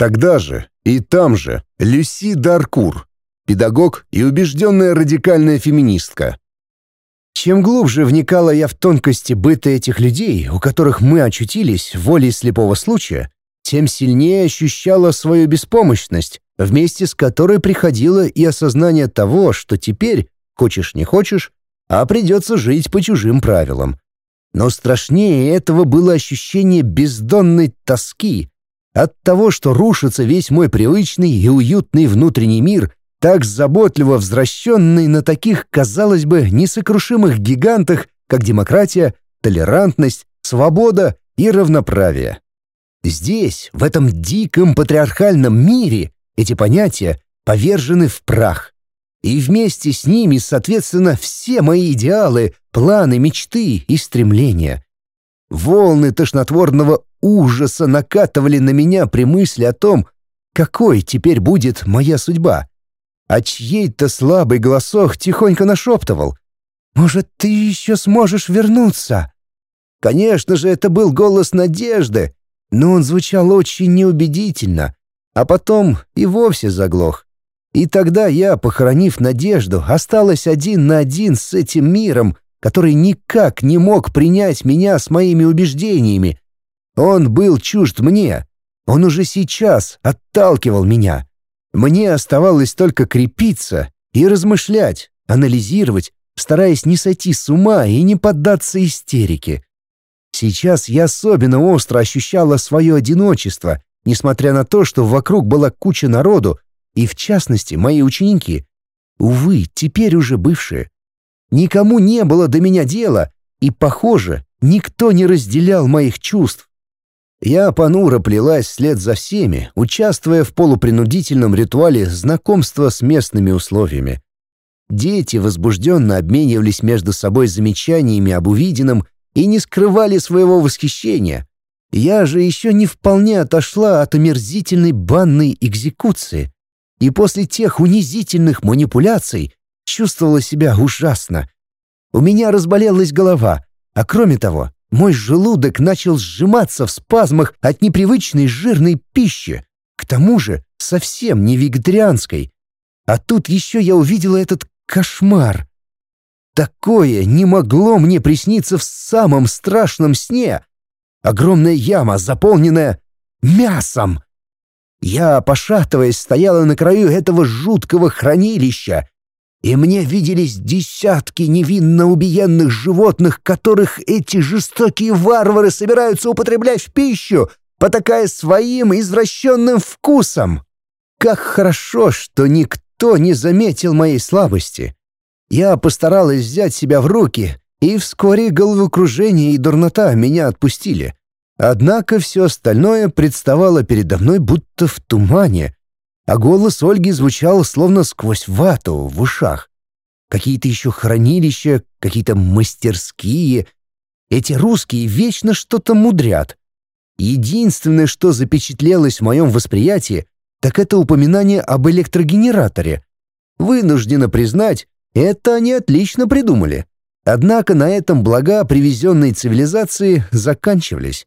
Тогда же и там же Люси Даркур, педагог и убежденная радикальная феминистка. Чем глубже вникала я в тонкости быта этих людей, у которых мы очутились волей слепого случая, тем сильнее ощущала свою беспомощность, вместе с которой приходило и осознание того, что теперь, хочешь не хочешь, а придется жить по чужим правилам. Но страшнее этого было ощущение бездонной тоски, от того, что рушится весь мой привычный и уютный внутренний мир, так заботливо возвращенный на таких, казалось бы, несокрушимых гигантах, как демократия, толерантность, свобода и равноправие. Здесь, в этом диком патриархальном мире, эти понятия повержены в прах. И вместе с ними, соответственно, все мои идеалы, планы, мечты и стремления. Волны тошнотворного ужаса накатывали на меня при мысли о том, какой теперь будет моя судьба. А чьей-то слабый голосок тихонько нашептывал. «Может, ты еще сможешь вернуться?» Конечно же, это был голос надежды, но он звучал очень неубедительно, а потом и вовсе заглох. И тогда я, похоронив надежду, осталась один на один с этим миром, который никак не мог принять меня с моими убеждениями. Он был чужд мне. Он уже сейчас отталкивал меня. Мне оставалось только крепиться и размышлять, анализировать, стараясь не сойти с ума и не поддаться истерике. Сейчас я особенно остро ощущала свое одиночество, несмотря на то, что вокруг была куча народу, и в частности мои ученики, увы, теперь уже бывшие. Никому не было до меня дела, и, похоже, никто не разделял моих чувств. Я понуро плелась вслед за всеми, участвуя в полупринудительном ритуале знакомства с местными условиями. Дети возбужденно обменивались между собой замечаниями об увиденном и не скрывали своего восхищения. Я же еще не вполне отошла от омерзительной банной экзекуции. И после тех унизительных манипуляций чувствовала себя ужасно. У меня разболелась голова, а кроме того, мой желудок начал сжиматься в спазмах от непривычной жирной пищи, к тому же совсем не вегетарианской. А тут еще я увидела этот кошмар. Такое не могло мне присниться в самом страшном сне. Огромная яма, заполненная мясом. Я, пошатываясь, стояла на краю этого жуткого хранилища, и мне виделись десятки невинно убиенных животных, которых эти жестокие варвары собираются употреблять в пищу, потакая своим извращенным вкусом. Как хорошо, что никто не заметил моей слабости. Я постаралась взять себя в руки, и вскоре головокружение и дурнота меня отпустили. Однако все остальное представало передо мной будто в тумане — а голос Ольги звучал словно сквозь вату в ушах. Какие-то еще хранилища, какие-то мастерские. Эти русские вечно что-то мудрят. Единственное, что запечатлелось в моем восприятии, так это упоминание об электрогенераторе. Вынуждена признать, это они отлично придумали. Однако на этом блага привезенной цивилизации заканчивались.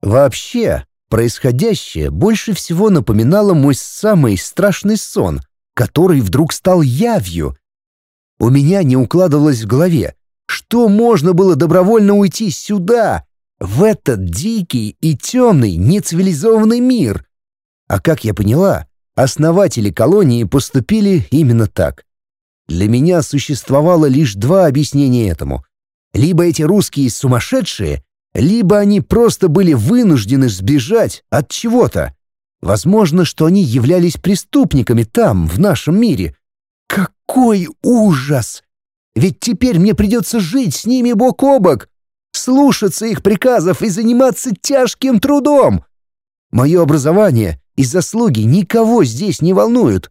Вообще, Происходящее больше всего напоминало мой самый страшный сон, который вдруг стал явью. У меня не укладывалось в голове, что можно было добровольно уйти сюда, в этот дикий и темный нецивилизованный мир. А как я поняла, основатели колонии поступили именно так. Для меня существовало лишь два объяснения этому. Либо эти русские сумасшедшие, либо они просто были вынуждены сбежать от чего-то. Возможно, что они являлись преступниками там, в нашем мире. Какой ужас! Ведь теперь мне придется жить с ними бок о бок, слушаться их приказов и заниматься тяжким трудом. Мое образование и заслуги никого здесь не волнуют.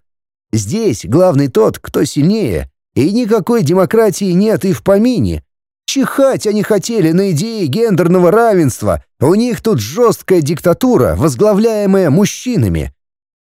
Здесь главный тот, кто сильнее, и никакой демократии нет и в помине. Чихать они хотели на идеи гендерного равенства. У них тут жесткая диктатура, возглавляемая мужчинами.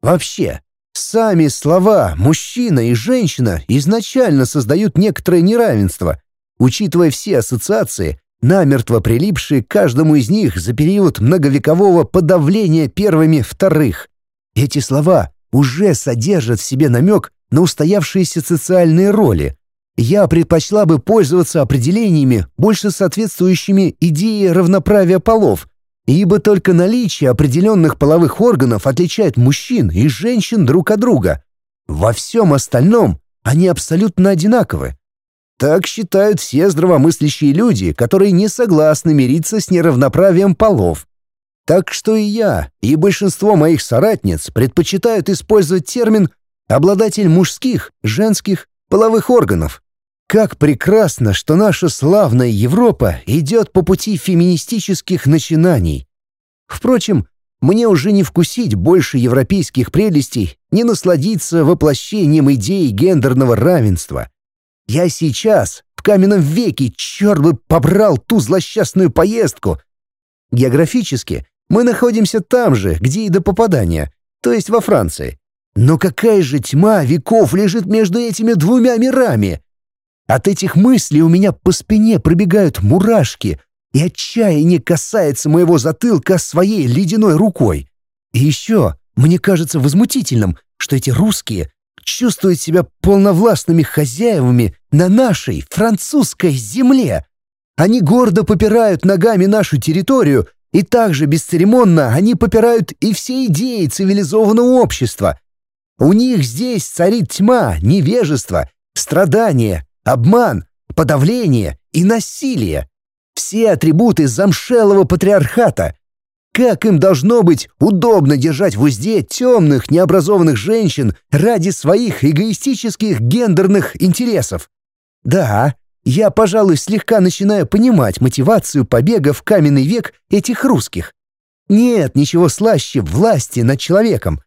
Вообще, сами слова «мужчина» и «женщина» изначально создают некоторое неравенство, учитывая все ассоциации, намертво прилипшие к каждому из них за период многовекового подавления первыми вторых. Эти слова уже содержат в себе намек на устоявшиеся социальные роли, я предпочла бы пользоваться определениями, больше соответствующими идее равноправия полов, ибо только наличие определенных половых органов отличает мужчин и женщин друг от друга. Во всем остальном они абсолютно одинаковы. Так считают все здравомыслящие люди, которые не согласны мириться с неравноправием полов. Так что и я, и большинство моих соратниц предпочитают использовать термин «обладатель мужских, женских половых органов, как прекрасно, что наша славная Европа идет по пути феминистических начинаний. Впрочем, мне уже не вкусить больше европейских прелестей, не насладиться воплощением идеи гендерного равенства. Я сейчас, в каменном веке, черт бы побрал ту злосчастную поездку. Географически мы находимся там же, где и до попадания, то есть во Франции. Но какая же тьма веков лежит между этими двумя мирами? От этих мыслей у меня по спине пробегают мурашки, и отчаяние касается моего затылка своей ледяной рукой. И еще мне кажется возмутительным, что эти русские чувствуют себя полновластными хозяевами на нашей французской земле. Они гордо попирают ногами нашу территорию, и также бесцеремонно они попирают и все идеи цивилизованного общества. У них здесь царит тьма, невежество, страдания, обман, подавление и насилие. Все атрибуты замшелого патриархата. Как им должно быть удобно держать в узде темных необразованных женщин ради своих эгоистических гендерных интересов? Да, я, пожалуй, слегка начинаю понимать мотивацию побега в каменный век этих русских. Нет ничего слаще власти над человеком.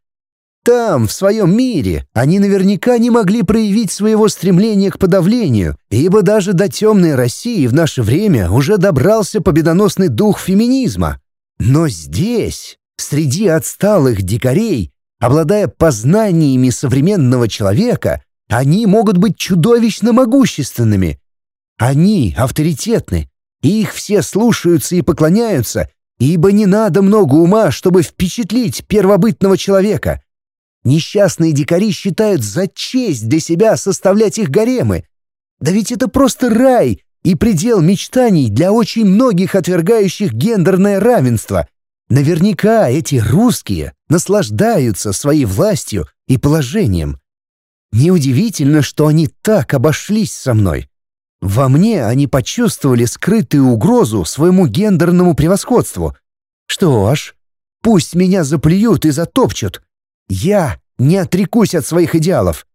Там, в своем мире, они наверняка не могли проявить своего стремления к подавлению, ибо даже до темной России в наше время уже добрался победоносный дух феминизма. Но здесь, среди отсталых дикарей, обладая познаниями современного человека, они могут быть чудовищно могущественными. Они авторитетны, их все слушаются и поклоняются, ибо не надо много ума, чтобы впечатлить первобытного человека — Несчастные дикари считают за честь для себя составлять их гаремы. Да ведь это просто рай и предел мечтаний для очень многих отвергающих гендерное равенство. Наверняка эти русские наслаждаются своей властью и положением. Неудивительно, что они так обошлись со мной. Во мне они почувствовали скрытую угрозу своему гендерному превосходству. Что ж, пусть меня заплюют и затопчут, я не отрекусь от своих идеалов.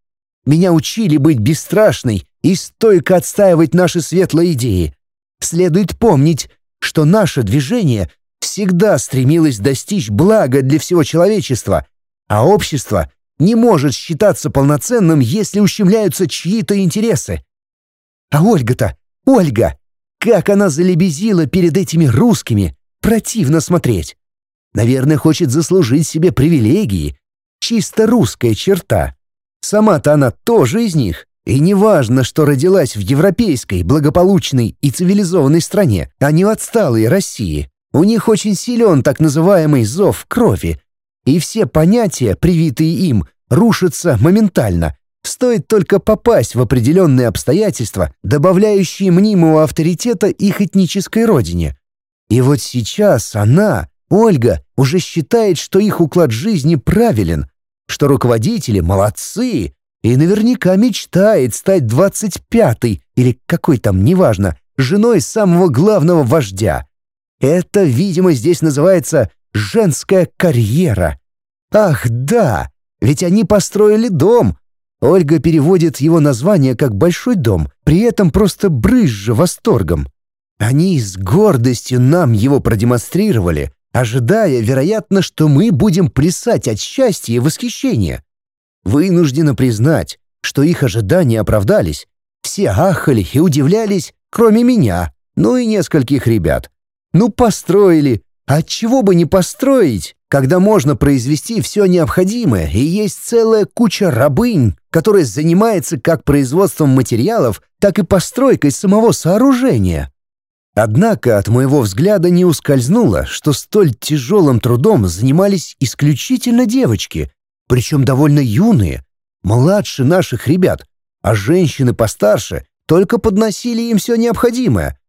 Меня учили быть бесстрашной и стойко отстаивать наши светлые идеи. Следует помнить, что наше движение всегда стремилось достичь блага для всего человечества, а общество не может считаться полноценным, если ущемляются чьи-то интересы. А Ольга-то, Ольга, как она залебезила перед этими русскими, противно смотреть. Наверное, хочет заслужить себе привилегии, чисто русская черта. Сама-то она тоже из них. И неважно, что родилась в европейской, благополучной и цивилизованной стране, а не в отсталой России. У них очень силен так называемый зов крови. И все понятия, привитые им, рушатся моментально. Стоит только попасть в определенные обстоятельства, добавляющие мнимого авторитета их этнической родине. И вот сейчас она, Ольга, уже считает, что их уклад жизни правилен, что руководители молодцы и наверняка мечтает стать двадцать пятой или какой там, неважно, женой самого главного вождя. Это, видимо, здесь называется «женская карьера». Ах, да, ведь они построили дом. Ольга переводит его название как «большой дом», при этом просто брызжа восторгом. Они с гордостью нам его продемонстрировали, ожидая, вероятно, что мы будем плясать от счастья и восхищения. Вынуждены признать, что их ожидания оправдались. Все ахали и удивлялись, кроме меня, ну и нескольких ребят. Ну, построили. А чего бы не построить, когда можно произвести все необходимое, и есть целая куча рабынь, которая занимается как производством материалов, так и постройкой самого сооружения. Однако от моего взгляда не ускользнуло, что столь тяжелым трудом занимались исключительно девочки, причем довольно юные, младше наших ребят, а женщины постарше только подносили им все необходимое.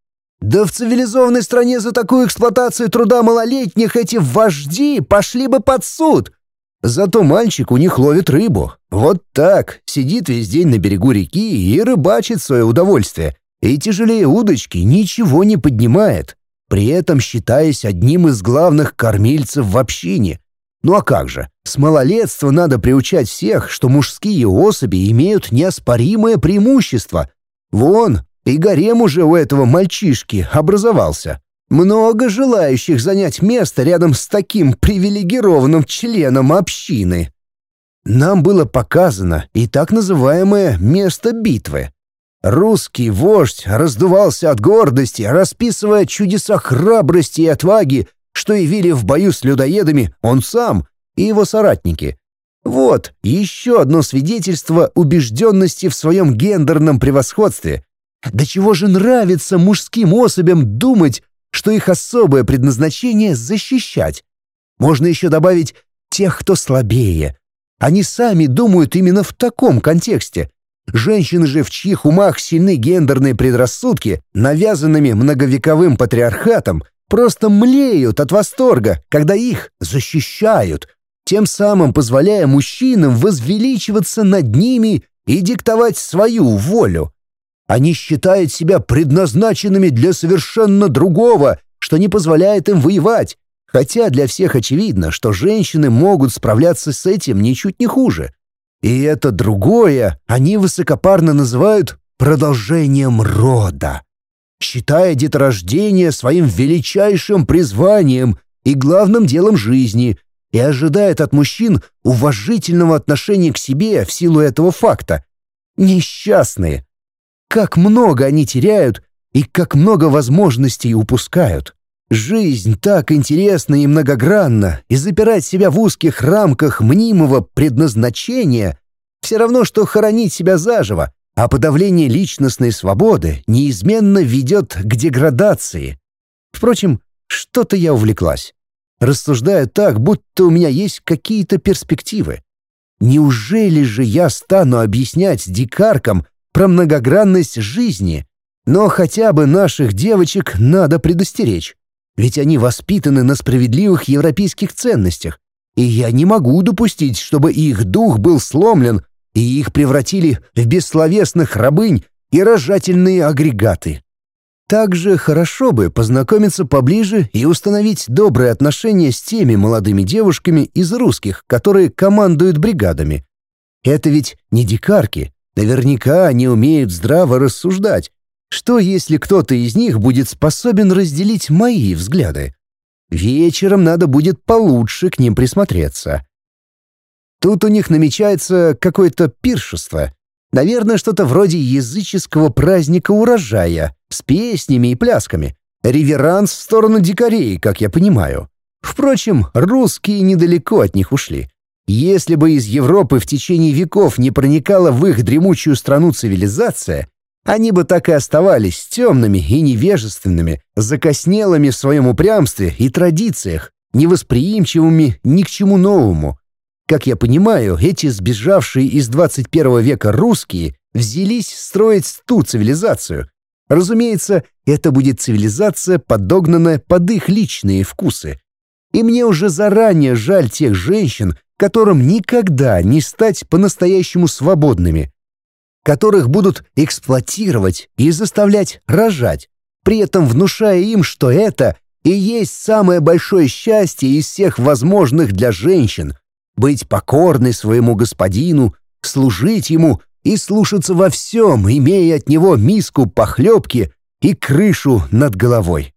Да в цивилизованной стране за такую эксплуатацию труда малолетних эти вожди пошли бы под суд. Зато мальчик у них ловит рыбу. Вот так, сидит весь день на берегу реки и рыбачит свое удовольствие — и тяжелее удочки ничего не поднимает, при этом считаясь одним из главных кормильцев в общине. Ну а как же, с малолетства надо приучать всех, что мужские особи имеют неоспоримое преимущество. Вон, и гарем уже у этого мальчишки образовался. Много желающих занять место рядом с таким привилегированным членом общины. Нам было показано и так называемое «место битвы», Русский вождь раздувался от гордости, расписывая чудеса храбрости и отваги, что явили в бою с людоедами он сам и его соратники. Вот еще одно свидетельство убежденности в своем гендерном превосходстве. До чего же нравится мужским особям думать, что их особое предназначение — защищать. Можно еще добавить тех, кто слабее. Они сами думают именно в таком контексте. Женщины же, в чьих умах сильны гендерные предрассудки, навязанными многовековым патриархатом, просто млеют от восторга, когда их защищают, тем самым позволяя мужчинам возвеличиваться над ними и диктовать свою волю. Они считают себя предназначенными для совершенно другого, что не позволяет им воевать, хотя для всех очевидно, что женщины могут справляться с этим ничуть не хуже. И это другое они высокопарно называют продолжением рода, считая деторождение своим величайшим призванием и главным делом жизни, и ожидает от мужчин уважительного отношения к себе в силу этого факта. Несчастные. Как много они теряют и как много возможностей упускают. Жизнь так интересна и многогранна, и запирать себя в узких рамках мнимого предназначения все равно, что хоронить себя заживо, а подавление личностной свободы неизменно ведет к деградации. Впрочем, что-то я увлеклась. Рассуждая так, будто у меня есть какие-то перспективы. Неужели же я стану объяснять дикаркам про многогранность жизни? Но хотя бы наших девочек надо предостеречь ведь они воспитаны на справедливых европейских ценностях, и я не могу допустить, чтобы их дух был сломлен и их превратили в бессловесных рабынь и рожательные агрегаты. Также хорошо бы познакомиться поближе и установить добрые отношения с теми молодыми девушками из русских, которые командуют бригадами. Это ведь не дикарки. Наверняка они умеют здраво рассуждать что, если кто-то из них будет способен разделить мои взгляды? Вечером надо будет получше к ним присмотреться. Тут у них намечается какое-то пиршество. Наверное, что-то вроде языческого праздника урожая, с песнями и плясками. Реверанс в сторону дикарей, как я понимаю. Впрочем, русские недалеко от них ушли. Если бы из Европы в течение веков не проникала в их дремучую страну цивилизация, они бы так и оставались темными и невежественными, закоснелыми в своем упрямстве и традициях, невосприимчивыми ни к чему новому. Как я понимаю, эти сбежавшие из 21 века русские взялись строить ту цивилизацию. Разумеется, это будет цивилизация, подогнанная под их личные вкусы. И мне уже заранее жаль тех женщин, которым никогда не стать по-настоящему свободными которых будут эксплуатировать и заставлять рожать, при этом внушая им, что это и есть самое большое счастье из всех возможных для женщин — быть покорной своему господину, служить ему и слушаться во всем, имея от него миску похлебки и крышу над головой.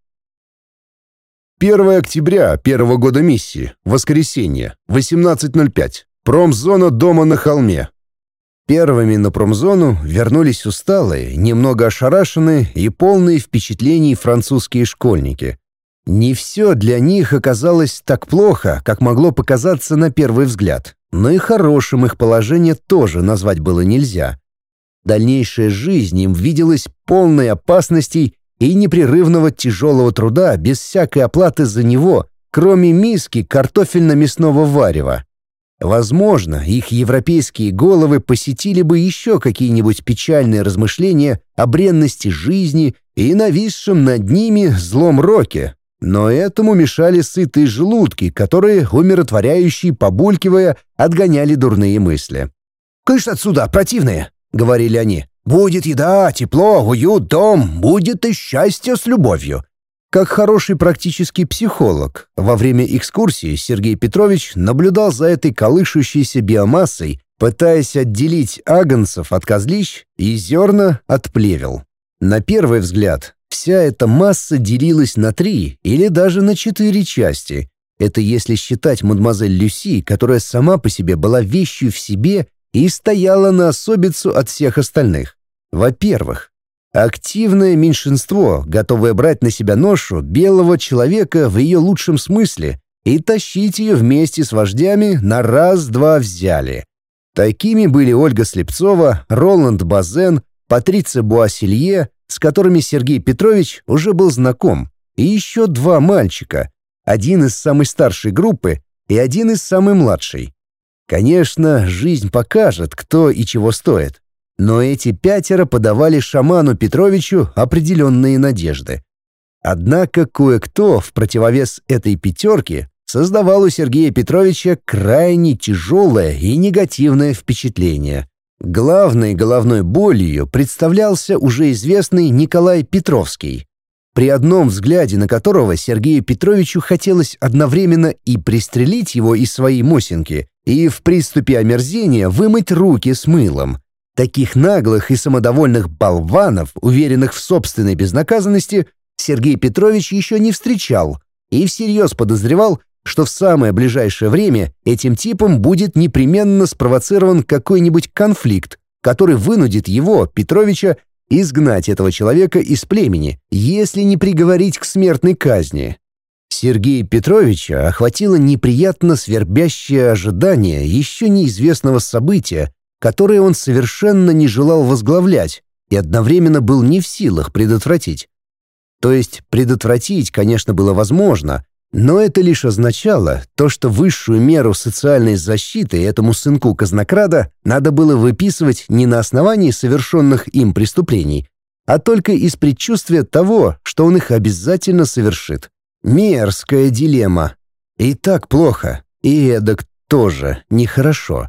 1 октября первого года миссии, воскресенье, 18.05, промзона дома на холме, Первыми на промзону вернулись усталые, немного ошарашенные и полные впечатлений французские школьники. Не все для них оказалось так плохо, как могло показаться на первый взгляд, но и хорошим их положение тоже назвать было нельзя. Дальнейшая жизнь им виделась полной опасностей и непрерывного тяжелого труда без всякой оплаты за него, кроме миски картофельно-мясного варева. Возможно, их европейские головы посетили бы еще какие-нибудь печальные размышления о бренности жизни и нависшем над ними злом роке, но этому мешали сытые желудки, которые, умиротворяющие, побулькивая, отгоняли дурные мысли. «Кыш отсюда, противные!» — говорили они. «Будет еда, тепло, уют, дом, будет и счастье с любовью. Как хороший практический психолог, во время экскурсии Сергей Петрович наблюдал за этой колышущейся биомассой, пытаясь отделить агонцев от козлищ и зерна от плевел. На первый взгляд, вся эта масса делилась на три или даже на четыре части. Это если считать мадемуазель Люси, которая сама по себе была вещью в себе и стояла на особицу от всех остальных. Во-первых, Активное меньшинство, готовое брать на себя ношу белого человека в ее лучшем смысле и тащить ее вместе с вождями на раз-два взяли. Такими были Ольга Слепцова, Роланд Базен, Патриция Буасилье, с которыми Сергей Петрович уже был знаком, и еще два мальчика, один из самой старшей группы и один из самой младшей. Конечно, жизнь покажет, кто и чего стоит. Но эти пятеро подавали шаману Петровичу определенные надежды. Однако кое-кто в противовес этой пятерке создавал у Сергея Петровича крайне тяжелое и негативное впечатление. Главной головной болью представлялся уже известный Николай Петровский, при одном взгляде на которого Сергею Петровичу хотелось одновременно и пристрелить его из своей мосинки, и в приступе омерзения вымыть руки с мылом. Таких наглых и самодовольных болванов, уверенных в собственной безнаказанности, Сергей Петрович еще не встречал и всерьез подозревал, что в самое ближайшее время этим типом будет непременно спровоцирован какой-нибудь конфликт, который вынудит его, Петровича, изгнать этого человека из племени, если не приговорить к смертной казни. Сергея Петровича охватило неприятно свербящее ожидание еще неизвестного события, которые он совершенно не желал возглавлять и одновременно был не в силах предотвратить. То есть предотвратить, конечно, было возможно, но это лишь означало то, что высшую меру социальной защиты этому сынку казнокрада надо было выписывать не на основании совершенных им преступлений, а только из предчувствия того, что он их обязательно совершит. Мерзкая дилемма. И так плохо, и эдак тоже нехорошо.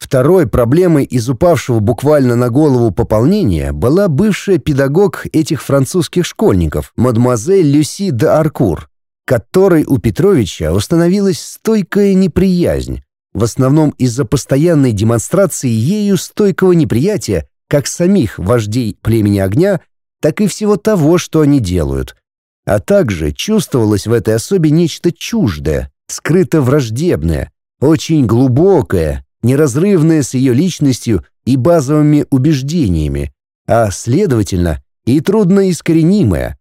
Второй проблемой из упавшего буквально на голову пополнения была бывшая педагог этих французских школьников, мадемуазель Люси де Аркур, которой у Петровича установилась стойкая неприязнь, в основном из-за постоянной демонстрации ею стойкого неприятия как самих вождей племени огня, так и всего того, что они делают. А также чувствовалось в этой особе нечто чуждое, скрыто враждебное, очень глубокое, неразрывная с ее личностью и базовыми убеждениями, а, следовательно, и трудноискоренимая,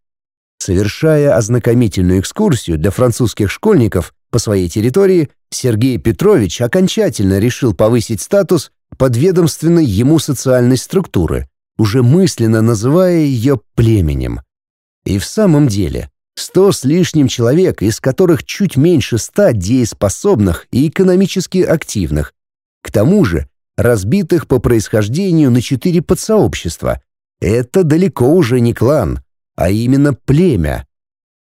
Совершая ознакомительную экскурсию для французских школьников по своей территории, Сергей Петрович окончательно решил повысить статус подведомственной ему социальной структуры, уже мысленно называя ее племенем. И в самом деле, сто с лишним человек, из которых чуть меньше ста дееспособных и экономически активных, к тому же, разбитых по происхождению на четыре подсообщества. Это далеко уже не клан, а именно племя.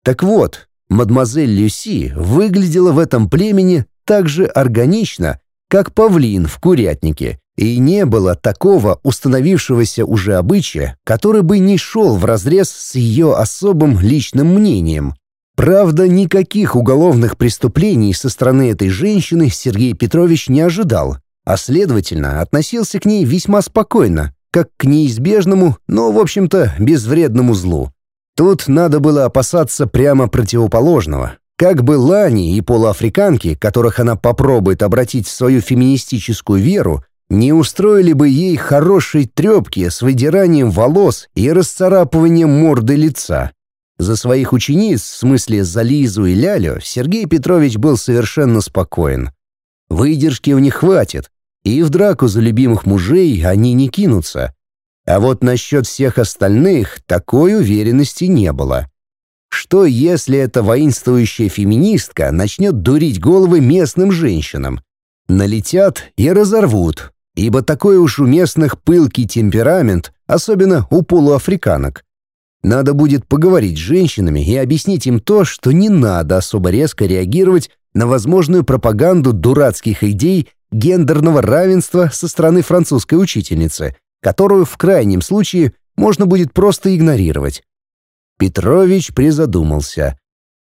Так вот, мадемуазель Люси выглядела в этом племени так же органично, как павлин в курятнике, и не было такого установившегося уже обычая, который бы не шел вразрез с ее особым личным мнением. Правда, никаких уголовных преступлений со стороны этой женщины Сергей Петрович не ожидал, а, следовательно, относился к ней весьма спокойно, как к неизбежному, но, в общем-то, безвредному злу. Тут надо было опасаться прямо противоположного. Как бы Лани и полуафриканки, которых она попробует обратить в свою феминистическую веру, не устроили бы ей хорошей трепки с выдиранием волос и расцарапыванием морды лица. За своих учениц, в смысле за Лизу и Лялю, Сергей Петрович был совершенно спокоен. Выдержки у них хватит, и в драку за любимых мужей они не кинутся. А вот насчет всех остальных такой уверенности не было. Что если эта воинствующая феминистка начнет дурить головы местным женщинам? Налетят и разорвут, ибо такой уж у местных пылкий темперамент, особенно у полуафриканок. Надо будет поговорить с женщинами и объяснить им то, что не надо особо резко реагировать на возможную пропаганду дурацких идей гендерного равенства со стороны французской учительницы, которую в крайнем случае можно будет просто игнорировать. Петрович призадумался.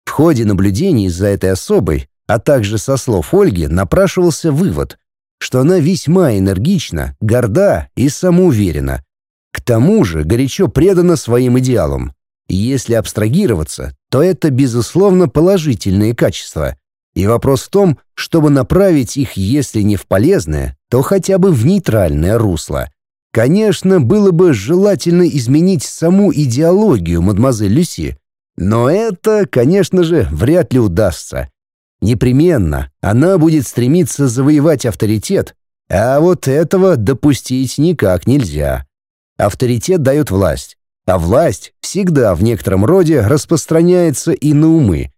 В ходе наблюдений за этой особой, а также со слов Ольги, напрашивался вывод, что она весьма энергична, горда и самоуверена, к тому же горячо предана своим идеалам. Если абстрагироваться, то это, безусловно, положительные качества. И вопрос в том, чтобы направить их, если не в полезное, то хотя бы в нейтральное русло. Конечно, было бы желательно изменить саму идеологию мадемуазель Люси, но это, конечно же, вряд ли удастся. Непременно она будет стремиться завоевать авторитет, а вот этого допустить никак нельзя. Авторитет дает власть, а власть всегда в некотором роде распространяется и на умы.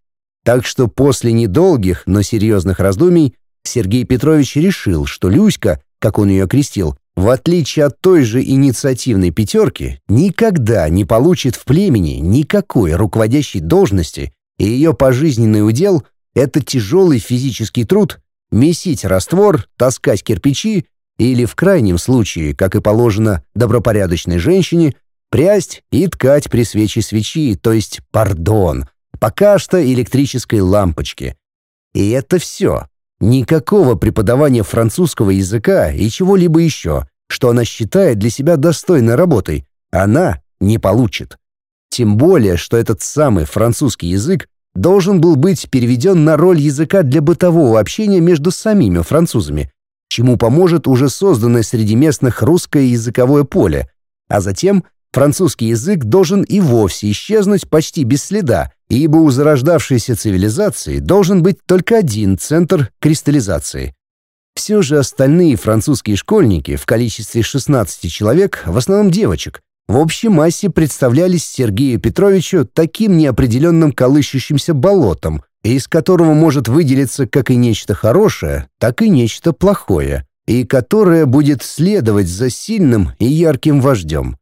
Так что после недолгих, но серьезных раздумий Сергей Петрович решил, что Люська, как он ее крестил, в отличие от той же инициативной пятерки, никогда не получит в племени никакой руководящей должности, и ее пожизненный удел — это тяжелый физический труд, месить раствор, таскать кирпичи или, в крайнем случае, как и положено добропорядочной женщине, прясть и ткать при свече свечи, то есть, пардон, пока что электрической лампочки. И это все. Никакого преподавания французского языка и чего-либо еще, что она считает для себя достойной работой, она не получит. Тем более, что этот самый французский язык должен был быть переведен на роль языка для бытового общения между самими французами, чему поможет уже созданное среди местных русское языковое поле, а затем французский язык должен и вовсе исчезнуть почти без следа, ибо у зарождавшейся цивилизации должен быть только один центр кристаллизации. Все же остальные французские школьники в количестве 16 человек, в основном девочек, в общей массе представлялись Сергею Петровичу таким неопределенным колышущимся болотом – из которого может выделиться как и нечто хорошее, так и нечто плохое, и которое будет следовать за сильным и ярким вождем.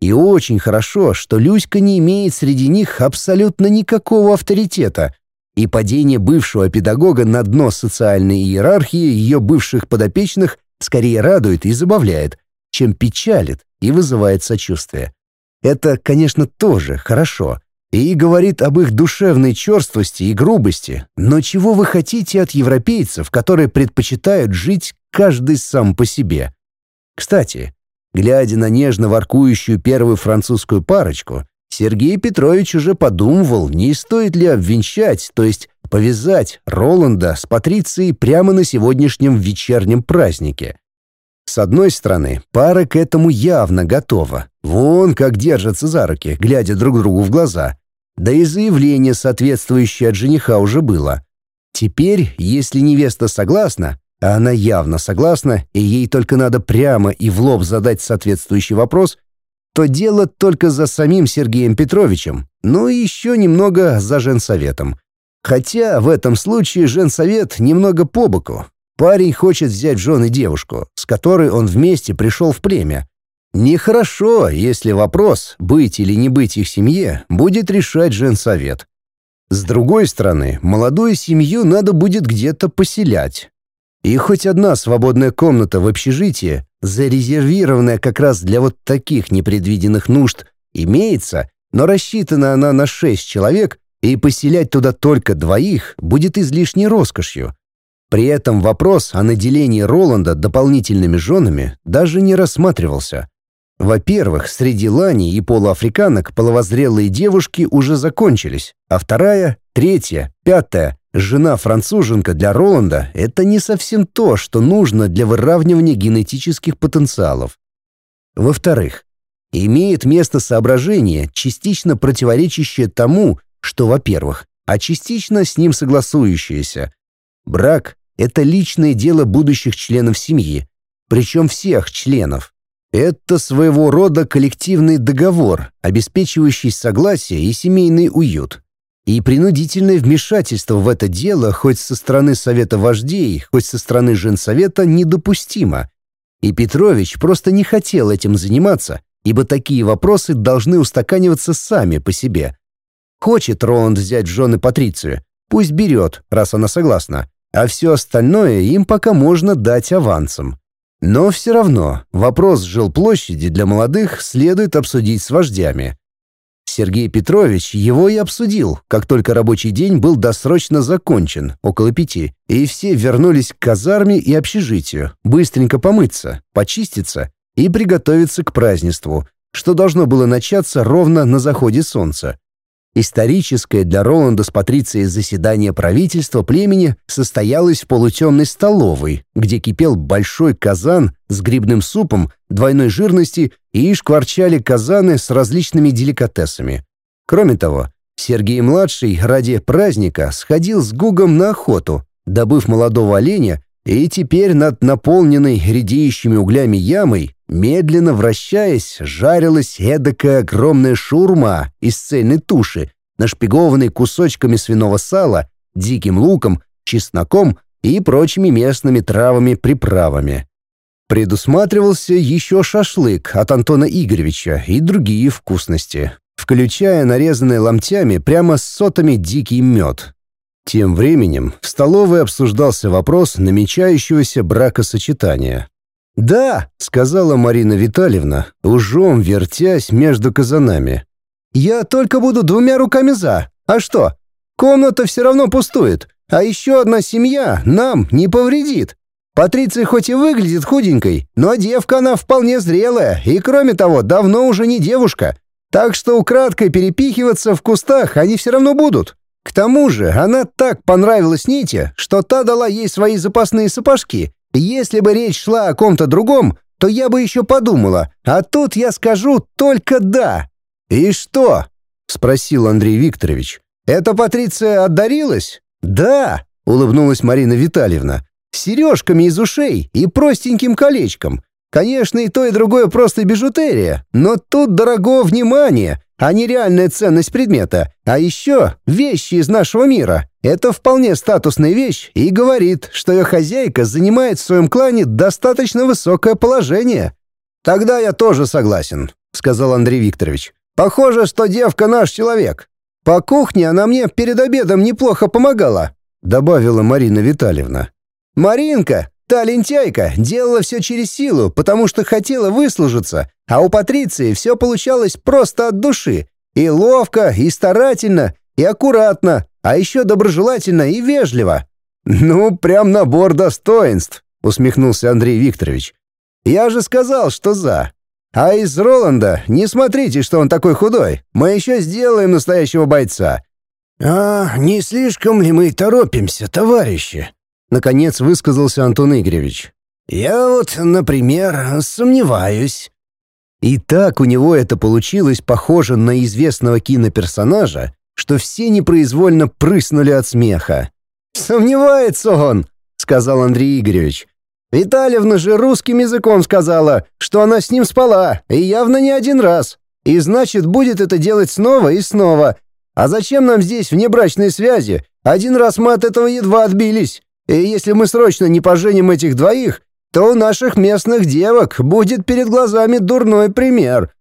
И очень хорошо, что Люська не имеет среди них абсолютно никакого авторитета, и падение бывшего педагога на дно социальной иерархии ее бывших подопечных скорее радует и забавляет, чем печалит и вызывает сочувствие. Это, конечно, тоже хорошо — и говорит об их душевной черствости и грубости. Но чего вы хотите от европейцев, которые предпочитают жить каждый сам по себе? Кстати, глядя на нежно воркующую первую французскую парочку, Сергей Петрович уже подумывал, не стоит ли обвенчать, то есть повязать Роланда с Патрицией прямо на сегодняшнем вечернем празднике. С одной стороны, пара к этому явно готова. Вон как держатся за руки, глядя друг другу в глаза. Да и заявление соответствующее от жениха уже было. Теперь, если невеста согласна, а она явно согласна, и ей только надо прямо и в лоб задать соответствующий вопрос, то дело только за самим Сергеем Петровичем, ну и еще немного за женсоветом. Хотя в этом случае женсовет немного по боку, Парень хочет взять в жены девушку, с которой он вместе пришел в племя. Нехорошо, если вопрос, быть или не быть их семье, будет решать женсовет. С другой стороны, молодую семью надо будет где-то поселять. И хоть одна свободная комната в общежитии, зарезервированная как раз для вот таких непредвиденных нужд, имеется, но рассчитана она на шесть человек, и поселять туда только двоих будет излишней роскошью. При этом вопрос о наделении Роланда дополнительными женами даже не рассматривался. Во-первых, среди лани и полуафриканок половозрелые девушки уже закончились, а вторая, третья, пятая, жена-француженка для Роланда – это не совсем то, что нужно для выравнивания генетических потенциалов. Во-вторых, имеет место соображение, частично противоречащее тому, что, во-первых, а частично с ним согласующееся. Брак это личное дело будущих членов семьи, причем всех членов. Это своего рода коллективный договор, обеспечивающий согласие и семейный уют. И принудительное вмешательство в это дело хоть со стороны Совета вождей, хоть со стороны Женсовета недопустимо. И Петрович просто не хотел этим заниматься, ибо такие вопросы должны устаканиваться сами по себе. Хочет Роланд взять жены Патрицию, пусть берет, раз она согласна а все остальное им пока можно дать авансом. Но все равно вопрос жилплощади для молодых следует обсудить с вождями. Сергей Петрович его и обсудил, как только рабочий день был досрочно закончен, около пяти, и все вернулись к казарме и общежитию, быстренько помыться, почиститься и приготовиться к празднеству, что должно было начаться ровно на заходе солнца. Историческое для Роланда с Патрицией заседание правительства племени состоялось в полутемной столовой, где кипел большой казан с грибным супом двойной жирности и шкварчали казаны с различными деликатесами. Кроме того, Сергей-младший ради праздника сходил с Гугом на охоту, добыв молодого оленя, и теперь над наполненной редеющими углями ямой Медленно вращаясь, жарилась эдакая огромная шурма из цельной туши, нашпигованной кусочками свиного сала, диким луком, чесноком и прочими местными травами-приправами. Предусматривался еще шашлык от Антона Игоревича и другие вкусности, включая нарезанные ломтями прямо с сотами дикий мед. Тем временем в столовой обсуждался вопрос намечающегося бракосочетания. «Да», — сказала Марина Витальевна, ужом вертясь между казанами. «Я только буду двумя руками за. А что? Комната все равно пустует. А еще одна семья нам не повредит. Патриция хоть и выглядит худенькой, но девка она вполне зрелая и, кроме того, давно уже не девушка. Так что украдкой перепихиваться в кустах они все равно будут. К тому же она так понравилась Ните, что та дала ей свои запасные сапожки — если бы речь шла о ком-то другом, то я бы еще подумала, а тут я скажу только «да». «И что?» — спросил Андрей Викторович. «Эта Патриция отдарилась?» «Да», — улыбнулась Марина Витальевна. «Сережками из ушей и простеньким колечком. Конечно, и то, и другое просто бижутерия, но тут дорого внимание, а не реальная ценность предмета. А еще вещи из нашего мира. Это вполне статусная вещь и говорит, что ее хозяйка занимает в своем клане достаточно высокое положение. «Тогда я тоже согласен», — сказал Андрей Викторович. «Похоже, что девка наш человек. По кухне она мне перед обедом неплохо помогала», — добавила Марина Витальевна. «Маринка, Та лентяйка делала все через силу, потому что хотела выслужиться, а у Патриции все получалось просто от души. И ловко, и старательно, и аккуратно, а еще доброжелательно и вежливо. «Ну, прям набор достоинств», — усмехнулся Андрей Викторович. «Я же сказал, что за. А из Роланда не смотрите, что он такой худой. Мы еще сделаем настоящего бойца». «А не слишком ли мы торопимся, товарищи?» Наконец высказался Антон Игоревич. «Я вот, например, сомневаюсь». И так у него это получилось похоже на известного киноперсонажа, что все непроизвольно прыснули от смеха. «Сомневается он», — сказал Андрей Игоревич. «Витальевна же русским языком сказала, что она с ним спала, и явно не один раз. И значит, будет это делать снова и снова. А зачем нам здесь внебрачные связи? Один раз мы от этого едва отбились. И если мы срочно не поженим этих двоих, то у наших местных девок будет перед глазами дурной пример».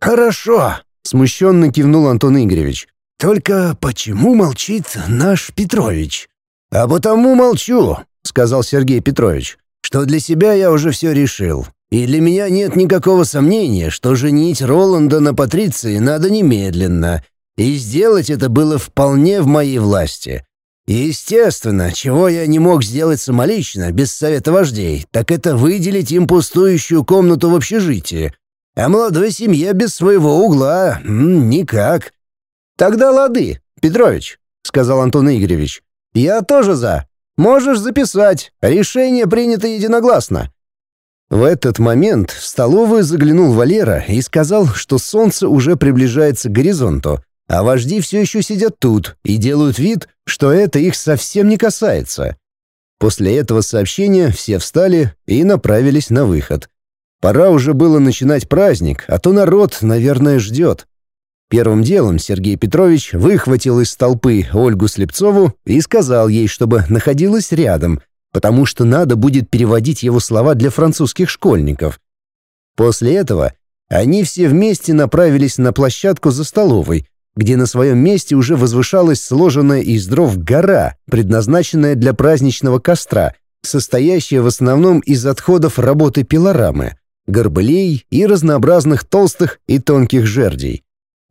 «Хорошо», — смущенно кивнул Антон Игоревич. «Только почему молчит наш Петрович?» «А потому молчу», — сказал Сергей Петрович, «что для себя я уже все решил. И для меня нет никакого сомнения, что женить Роланда на Патриции надо немедленно. И сделать это было вполне в моей власти. Естественно, чего я не мог сделать самолично, без совета вождей, так это выделить им пустующую комнату в общежитии. А молодой семье без своего угла никак. «Тогда лады, Петрович», — сказал Антон Игоревич. «Я тоже за. Можешь записать. Решение принято единогласно». В этот момент в столовую заглянул Валера и сказал, что солнце уже приближается к горизонту, а вожди все еще сидят тут и делают вид, что это их совсем не касается. После этого сообщения все встали и направились на выход. Пора уже было начинать праздник, а то народ, наверное, ждет. Первым делом Сергей Петрович выхватил из толпы Ольгу Слепцову и сказал ей, чтобы находилась рядом, потому что надо будет переводить его слова для французских школьников. После этого они все вместе направились на площадку за столовой, где на своем месте уже возвышалась сложенная из дров гора, предназначенная для праздничного костра, состоящая в основном из отходов работы пилорамы, горбылей и разнообразных толстых и тонких жердей.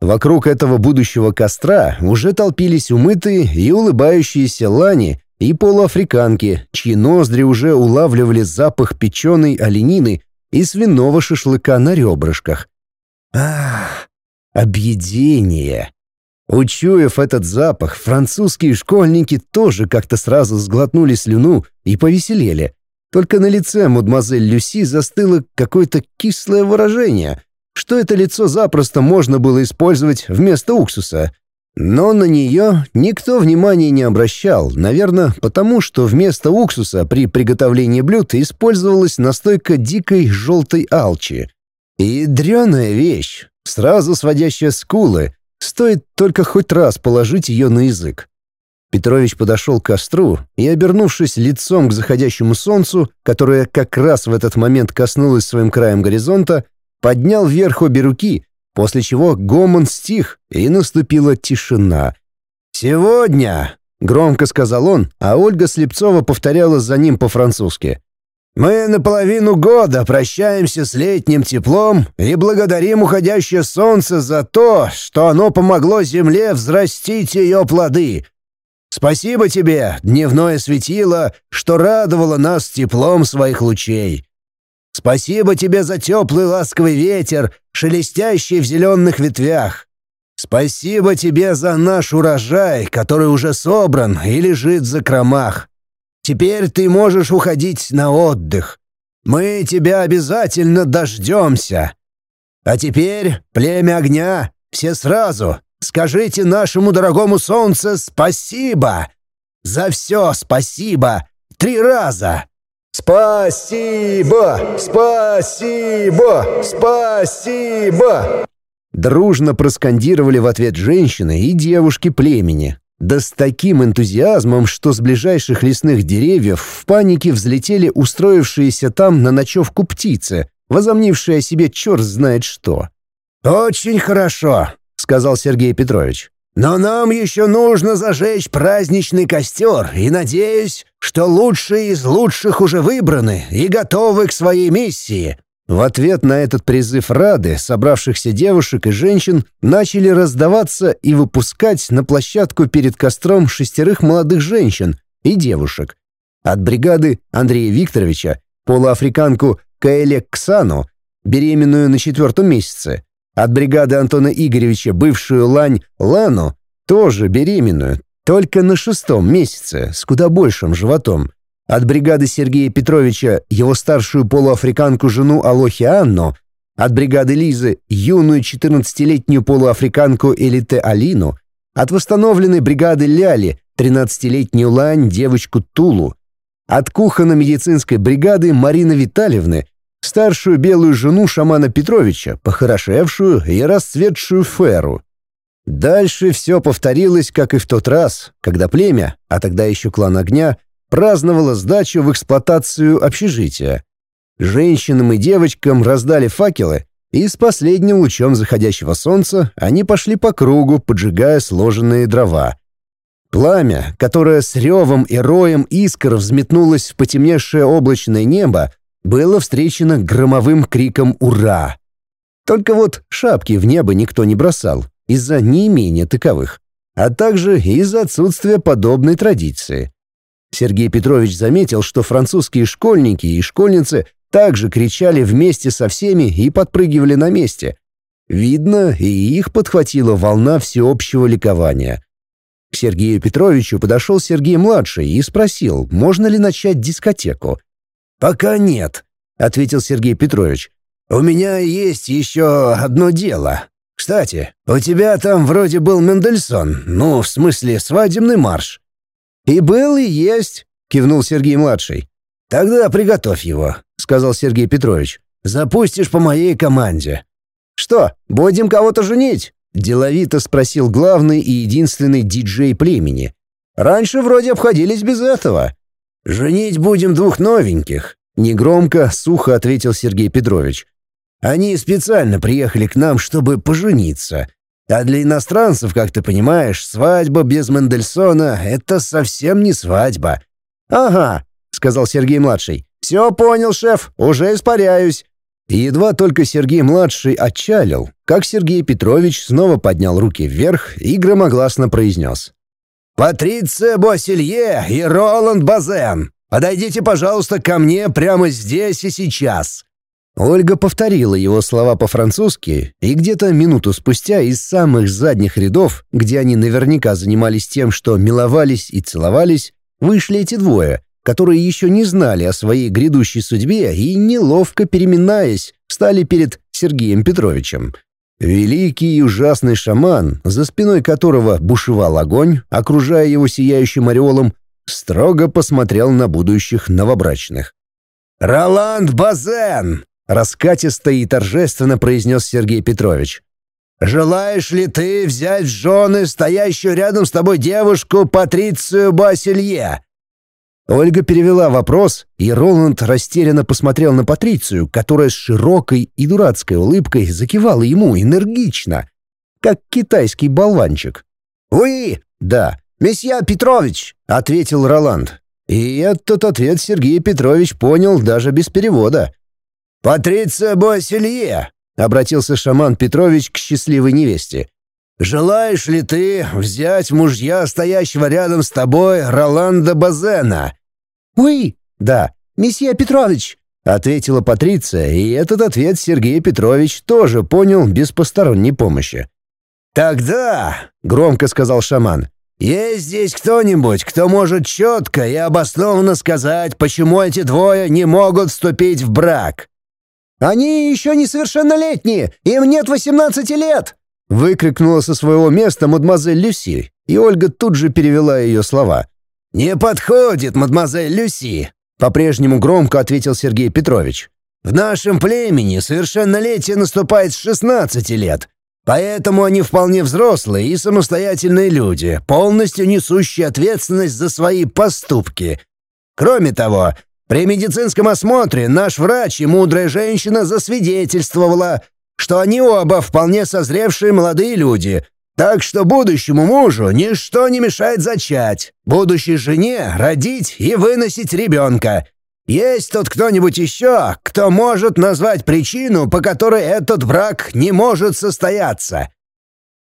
Вокруг этого будущего костра уже толпились умытые и улыбающиеся лани и полуафриканки, чьи ноздри уже улавливали запах печеной оленины и свиного шашлыка на ребрышках. «Ах, объедение. Учуяв этот запах, французские школьники тоже как-то сразу сглотнули слюну и повеселели. Только на лице мадемуазель Люси застыло какое-то кислое выражение, что это лицо запросто можно было использовать вместо уксуса. Но на нее никто внимания не обращал, наверное, потому что вместо уксуса при приготовлении блюд использовалась настойка дикой желтой алчи. И дрёная вещь, Сразу сводящая скулы, стоит только хоть раз положить ее на язык. Петрович подошел к костру и, обернувшись лицом к заходящему солнцу, которое как раз в этот момент коснулось своим краем горизонта, поднял вверх обе руки, после чего гомон стих, и наступила тишина. «Сегодня!» — громко сказал он, а Ольга Слепцова повторяла за ним по-французски. Мы наполовину года прощаемся с летним теплом и благодарим уходящее солнце за то, что оно помогло земле взрастить ее плоды. Спасибо тебе, дневное светило, что радовало нас теплом своих лучей. Спасибо тебе за теплый ласковый ветер, шелестящий в зеленых ветвях. Спасибо тебе за наш урожай, который уже собран и лежит за кромах. Теперь ты можешь уходить на отдых. Мы тебя обязательно дождемся. А теперь, племя огня, все сразу, скажите нашему дорогому солнцу спасибо. За все спасибо. Три раза. «Спасибо! Спасибо! Спасибо!» Дружно проскандировали в ответ женщины и девушки племени, да с таким энтузиазмом, что с ближайших лесных деревьев в панике взлетели устроившиеся там на ночевку птицы, возомнившие о себе черт знает что. «Очень хорошо», — сказал Сергей Петрович. «Но нам еще нужно зажечь праздничный костер, и надеюсь, что лучшие из лучших уже выбраны и готовы к своей миссии. В ответ на этот призыв Рады собравшихся девушек и женщин начали раздаваться и выпускать на площадку перед костром шестерых молодых женщин и девушек. От бригады Андрея Викторовича, полуафриканку Каэле Ксану, беременную на четвертом месяце, от бригады Антона Игоревича бывшую Лань Лану, тоже беременную, только на шестом месяце, с куда большим животом, от бригады Сергея Петровича его старшую полуафриканку жену Алохи Анну, от бригады Лизы юную 14-летнюю полуафриканку Элите Алину, от восстановленной бригады Ляли 13-летнюю Лань девочку Тулу, от кухонно-медицинской бригады Марины Витальевны старшую белую жену шамана Петровича, похорошевшую и расцветшую Феру. Дальше все повторилось, как и в тот раз, когда племя, а тогда еще клан огня – праздновала сдачу в эксплуатацию общежития. Женщинам и девочкам раздали факелы, и с последним лучом заходящего солнца они пошли по кругу, поджигая сложенные дрова. Пламя, которое с ревом и роем искр взметнулось в потемневшее облачное небо, было встречено громовым криком «Ура!». Только вот шапки в небо никто не бросал, из-за неимения таковых, а также из-за отсутствия подобной традиции. Сергей Петрович заметил, что французские школьники и школьницы также кричали вместе со всеми и подпрыгивали на месте. Видно, и их подхватила волна всеобщего ликования. К Сергею Петровичу подошел Сергей-младший и спросил, можно ли начать дискотеку. «Пока нет», — ответил Сергей Петрович. «У меня есть еще одно дело. Кстати, у тебя там вроде был Мендельсон, ну, в смысле, свадебный марш». «И был, и есть», — кивнул Сергей-младший. «Тогда приготовь его», — сказал Сергей Петрович. «Запустишь по моей команде». «Что, будем кого-то женить?» — деловито спросил главный и единственный диджей племени. «Раньше вроде обходились без этого». «Женить будем двух новеньких», — негромко, сухо ответил Сергей Петрович. «Они специально приехали к нам, чтобы пожениться. А для иностранцев, как ты понимаешь, свадьба без Мендельсона — это совсем не свадьба. «Ага», — сказал Сергей-младший. «Все понял, шеф, уже испаряюсь». И едва только Сергей-младший отчалил, как Сергей Петрович снова поднял руки вверх и громогласно произнес. «Патриция Босилье и Роланд Базен, подойдите, пожалуйста, ко мне прямо здесь и сейчас. Ольга повторила его слова по-французски, и где-то минуту спустя из самых задних рядов, где они наверняка занимались тем, что миловались и целовались, вышли эти двое, которые еще не знали о своей грядущей судьбе и, неловко переминаясь, встали перед Сергеем Петровичем. Великий и ужасный шаман, за спиной которого бушевал огонь, окружая его сияющим ореолом, строго посмотрел на будущих новобрачных. «Роланд Базен!» Раскатисто и торжественно произнес Сергей Петрович. «Желаешь ли ты взять в жены стоящую рядом с тобой девушку Патрицию Басилье?» Ольга перевела вопрос, и Роланд растерянно посмотрел на Патрицию, которая с широкой и дурацкой улыбкой закивала ему энергично, как китайский болванчик. «Уи!» «Да, месье Петрович!» — ответил Роланд. И этот ответ Сергей Петрович понял даже без перевода. «Патриция Буасселье!» — обратился шаман Петрович к счастливой невесте. «Желаешь ли ты взять мужья стоящего рядом с тобой Роланда Базена?» «Уи!» «Да, месье Петрович!» — ответила Патриция, и этот ответ Сергей Петрович тоже понял без посторонней помощи. «Тогда!» — громко сказал шаман. «Есть здесь кто-нибудь, кто может четко и обоснованно сказать, почему эти двое не могут вступить в брак?» «Они еще несовершеннолетние! Им нет 18 лет!» Выкрикнула со своего места мадемуазель Люси, и Ольга тут же перевела ее слова. «Не подходит, мадемуазель Люси!» По-прежнему громко ответил Сергей Петрович. «В нашем племени совершеннолетие наступает с 16 лет, поэтому они вполне взрослые и самостоятельные люди, полностью несущие ответственность за свои поступки. Кроме того, при медицинском осмотре наш врач и мудрая женщина засвидетельствовала, что они оба вполне созревшие молодые люди, так что будущему мужу ничто не мешает зачать, будущей жене родить и выносить ребенка. Есть тут кто-нибудь еще, кто может назвать причину, по которой этот брак не может состояться?»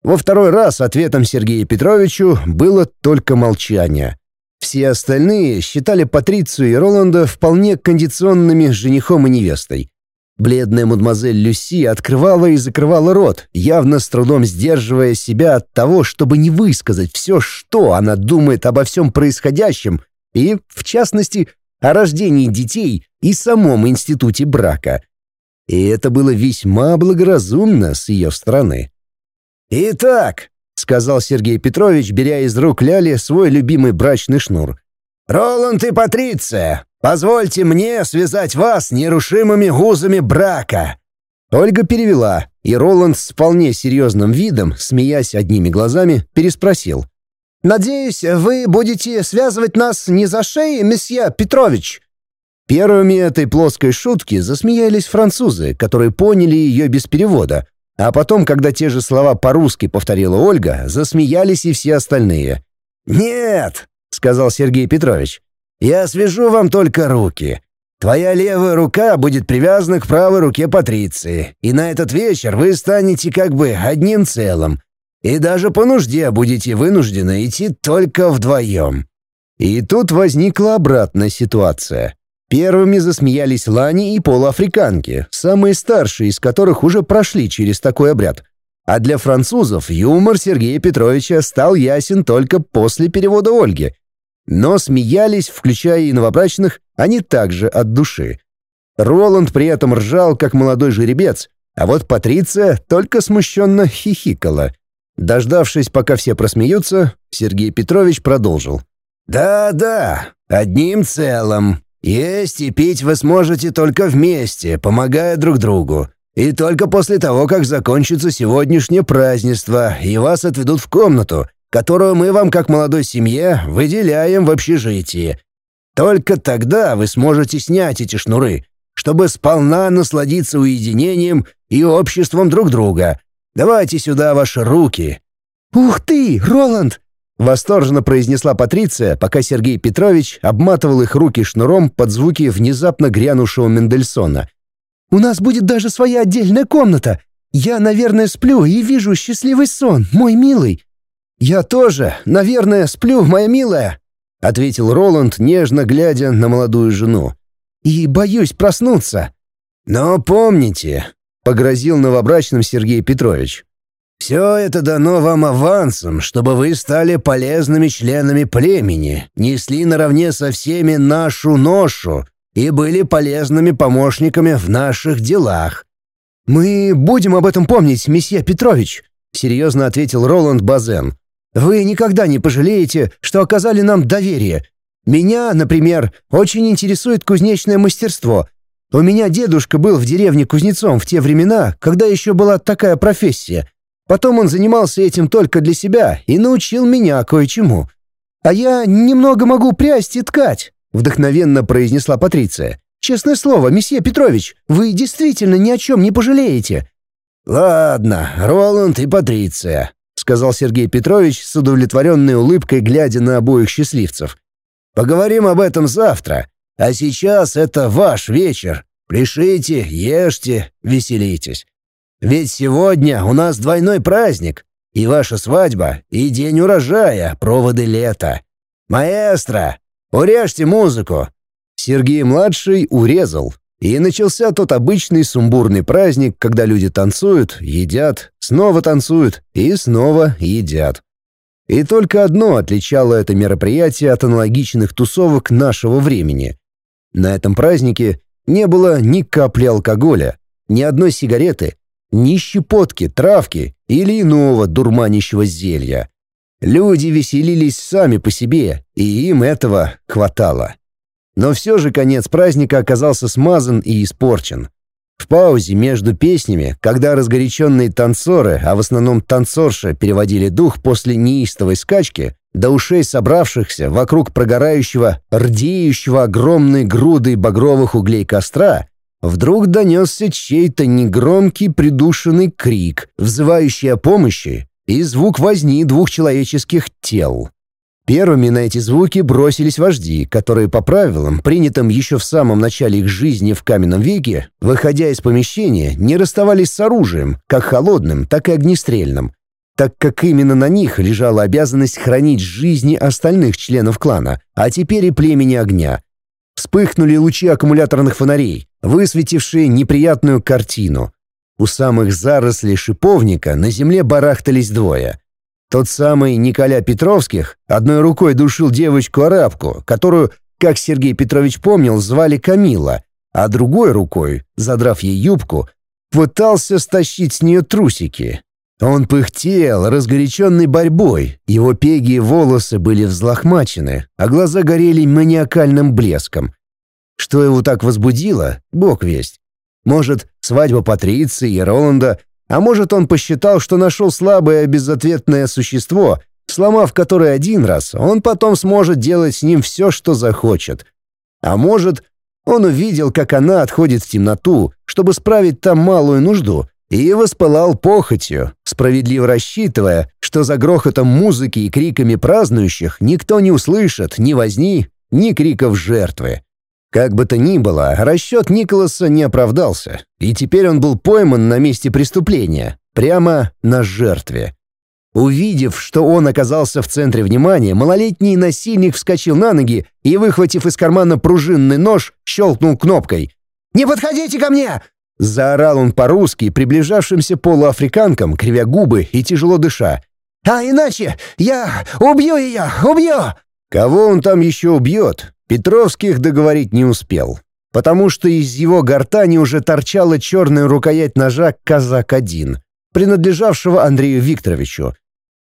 Во второй раз ответом Сергею Петровичу было только молчание. Все остальные считали Патрицию и Роланда вполне кондиционными женихом и невестой. Бледная мадемуазель Люси открывала и закрывала рот, явно с трудом сдерживая себя от того, чтобы не высказать все, что она думает обо всем происходящем и, в частности, о рождении детей и самом институте брака. И это было весьма благоразумно с ее стороны. «Итак», сказал Сергей Петрович, беря из рук Ляли свой любимый брачный шнур. «Роланд и Патриция, позвольте мне связать вас нерушимыми гузами брака!» Ольга перевела, и Роланд с вполне серьезным видом, смеясь одними глазами, переспросил. «Надеюсь, вы будете связывать нас не за шеи, месье Петрович?» Первыми этой плоской шутки засмеялись французы, которые поняли ее без перевода, а потом, когда те же слова по-русски повторила Ольга, засмеялись и все остальные. «Нет!» — сказал Сергей Петрович. «Я свяжу вам только руки. Твоя левая рука будет привязана к правой руке Патриции, и на этот вечер вы станете как бы одним целым. И даже по нужде будете вынуждены идти только вдвоем». И тут возникла обратная ситуация. Первыми засмеялись лани и полуафриканки, самые старшие из которых уже прошли через такой обряд. А для французов юмор Сергея Петровича стал ясен только после перевода Ольги. Но смеялись, включая и новобрачных, они также от души. Роланд при этом ржал, как молодой жеребец, а вот Патриция только смущенно хихикала. Дождавшись, пока все просмеются, Сергей Петрович продолжил. «Да-да, одним целым, есть и пить вы сможете только вместе, помогая друг другу. И только после того, как закончится сегодняшнее празднество, и вас отведут в комнату, которую мы вам, как молодой семье, выделяем в общежитии. Только тогда вы сможете снять эти шнуры, чтобы сполна насладиться уединением и обществом друг друга. Давайте сюда ваши руки». «Ух ты, Роланд! Восторженно произнесла Патриция, пока Сергей Петрович обматывал их руки шнуром под звуки внезапно грянувшего Мендельсона. «У нас будет даже своя отдельная комната. Я, наверное, сплю и вижу счастливый сон, мой милый». «Я тоже, наверное, сплю, моя милая», — ответил Роланд, нежно глядя на молодую жену. «И боюсь проснуться». «Но помните», — погрозил новобрачным Сергей Петрович, все это дано вам авансом, чтобы вы стали полезными членами племени, несли наравне со всеми нашу ношу и были полезными помощниками в наших делах. «Мы будем об этом помнить, месье Петрович», — серьезно ответил Роланд Базен. «Вы никогда не пожалеете, что оказали нам доверие. Меня, например, очень интересует кузнечное мастерство. У меня дедушка был в деревне кузнецом в те времена, когда еще была такая профессия — Потом он занимался этим только для себя и научил меня кое-чему. «А я немного могу прясть и ткать», — вдохновенно произнесла Патриция. «Честное слово, месье Петрович, вы действительно ни о чем не пожалеете». «Ладно, Роланд и Патриция», — сказал Сергей Петрович с удовлетворенной улыбкой, глядя на обоих счастливцев. «Поговорим об этом завтра. А сейчас это ваш вечер. Пришите, ешьте, веселитесь. Ведь сегодня у нас двойной праздник. И ваша свадьба, и день урожая, проводы лета. Маэстро, урежьте музыку!» Сергей-младший урезал. И начался тот обычный сумбурный праздник, когда люди танцуют, едят, снова танцуют и снова едят. И только одно отличало это мероприятие от аналогичных тусовок нашего времени. На этом празднике не было ни капли алкоголя, ни одной сигареты, ни щепотки, травки или иного дурманящего зелья. Люди веселились сами по себе, и им этого хватало. Но все же конец праздника оказался смазан и испорчен. В паузе между песнями, когда разгоряченные танцоры, а в основном танцорши, переводили дух после неистовой скачки, до ушей собравшихся вокруг прогорающего, рдеющего огромной грудой багровых углей костра, Вдруг донесся чей-то негромкий придушенный крик, взывающий о помощи, и звук возни двух человеческих тел. Первыми на эти звуки бросились вожди, которые по правилам, принятым еще в самом начале их жизни в каменном веке, выходя из помещения, не расставались с оружием, как холодным, так и огнестрельным, так как именно на них лежала обязанность хранить жизни остальных членов клана, а теперь и племени огня, Вспыхнули лучи аккумуляторных фонарей, высветившие неприятную картину. У самых зарослей шиповника на земле барахтались двое. Тот самый Николя Петровских одной рукой душил девочку-арабку, которую, как Сергей Петрович помнил, звали Камила, а другой рукой, задрав ей юбку, пытался стащить с нее трусики. Он пыхтел, разгоряченный борьбой, его пеги и волосы были взлохмачены, а глаза горели маниакальным блеском. Что его так возбудило, бог весть. Может, свадьба Патриции и Роланда, а может, он посчитал, что нашел слабое безответное существо, сломав которое один раз, он потом сможет делать с ним все, что захочет. А может, он увидел, как она отходит в темноту, чтобы справить там малую нужду, и воспылал похотью, справедливо рассчитывая, что за грохотом музыки и криками празднующих никто не услышит ни возни, ни криков жертвы. Как бы то ни было, расчет Николаса не оправдался, и теперь он был пойман на месте преступления, прямо на жертве. Увидев, что он оказался в центре внимания, малолетний насильник вскочил на ноги и, выхватив из кармана пружинный нож, щелкнул кнопкой. «Не подходите ко мне! Заорал он по-русски, приближавшимся полуафриканкам, кривя губы и тяжело дыша. «А иначе я убью ее! Убью!» Кого он там еще убьет, Петровских договорить не успел, потому что из его гортани уже торчала черная рукоять ножа «Казак-1», принадлежавшего Андрею Викторовичу.